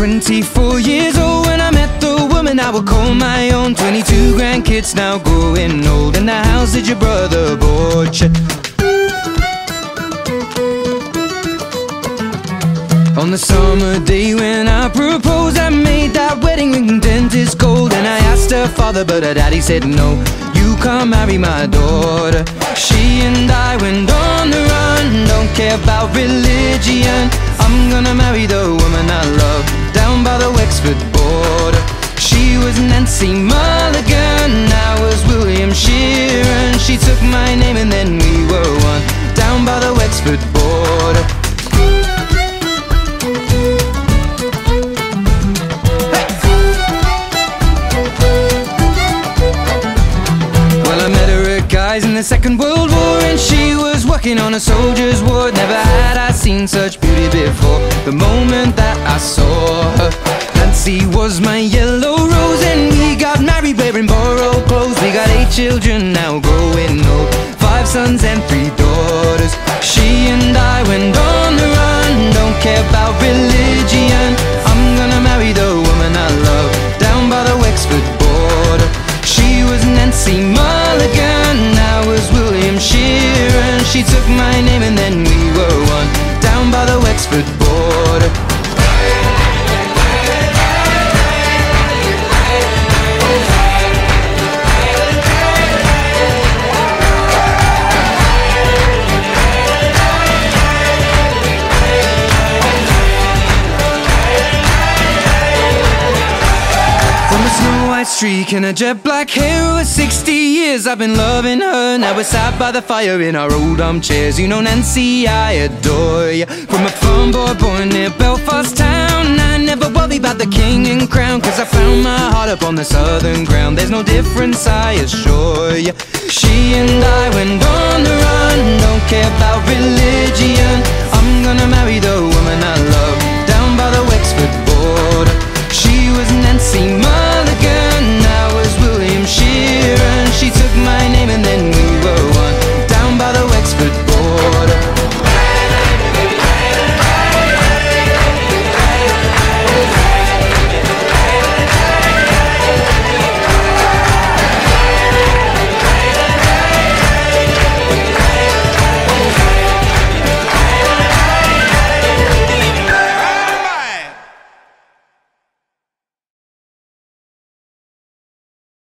24 years old when I met the woman I would call my own. 22 grandkids now growing old. In the house that your brother bought you. On the summer day when I proposed, I made that wedding ring dentist gold. And I asked her father, but her daddy said no. You can't marry my daughter. She and I went on the run, don't care about religion. I'm gonna marry the Wexford border. Well, I met her at guys in the Second World War, and she was working on a soldier's ward. Never had I seen such beauty before. The moment that I saw her, Nancy was my yellow rose, and we got married wearing borrowed clothes. We got eight children now growing five sons and three daughters. She and I went on the run, don't care about religion. I'm gonna marry the woman I love down by the Wexford border. She was Nancy white streak and a jet black hair over 60 years. I've been loving her. Now we're sat by the fire in our old armchairs. You know Nancy, I adore you From a farm boy born near Belfast town. I never worry about the king and crown Cause I found my heart up on the southern ground. There's no difference, I assure you She and I went on the run. Don't care about religion. I'm gonna marry name and then we were